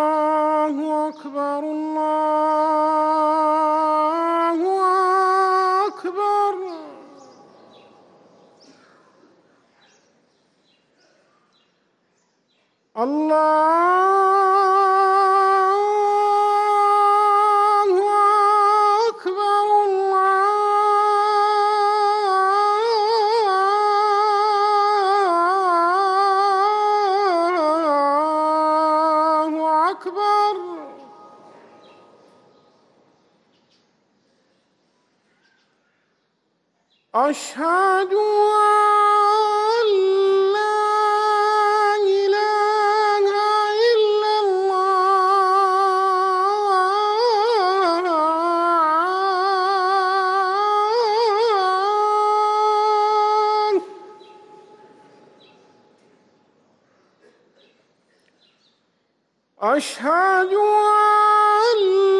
الله أكبر الله أكبر الله أشهد أن لا إله إلا الله. أشهد أن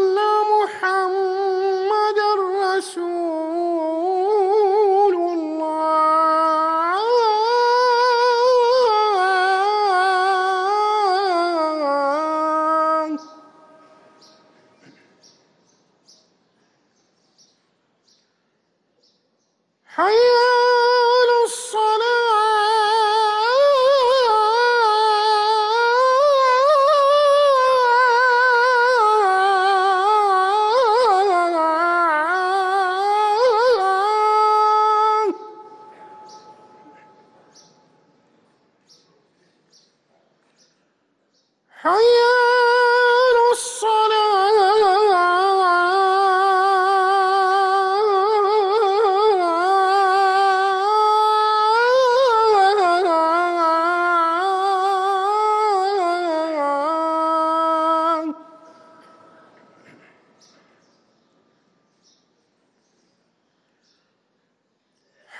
حي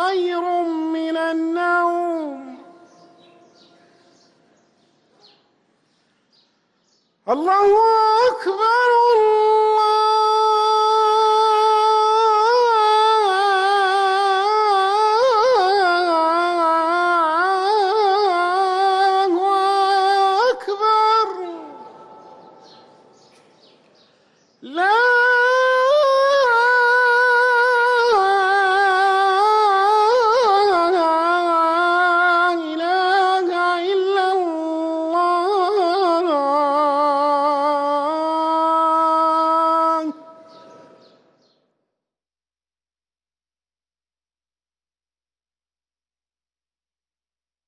خير من النوم. الله أكبر الله